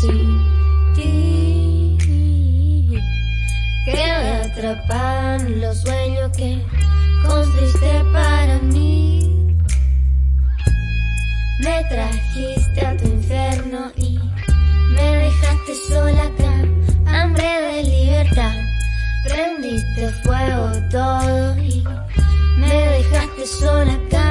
sin ti. Que me atrapan los sueños que construiste para mí. Me trajiste a tu infierno y me dejaste sola acá, hambre de libertad. Prendiste fuego todo y me dejaste sola acá.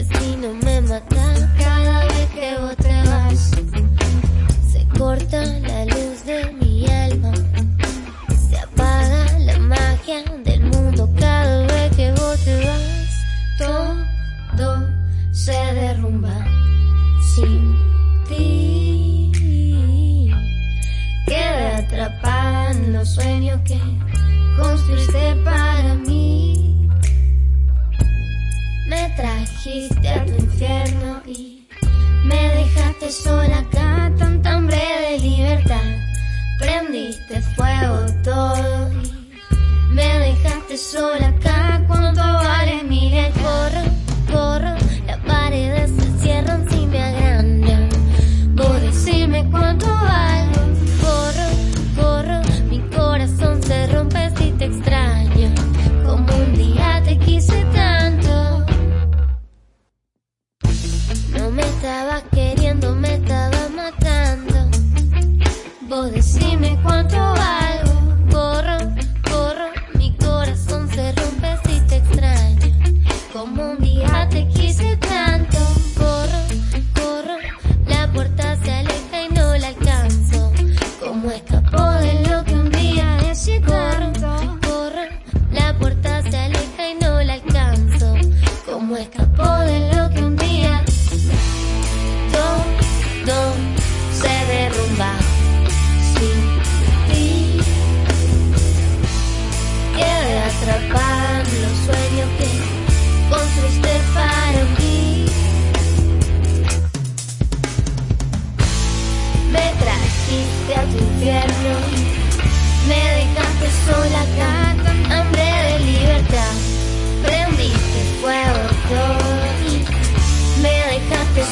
Porque si me matas cada vez que vos te vas. Se corta la luz de mi alma. Se apaga la magia del mundo cada vez que vos te vas. Todo se derrumba sin ti. Quedé atrapada en los sueños que construiste para mí. Trajiste a tu infierno y me dejaste sola acá, tanta hambre de libertad. Prendiste fuego todo y me dejaste sola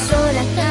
sola.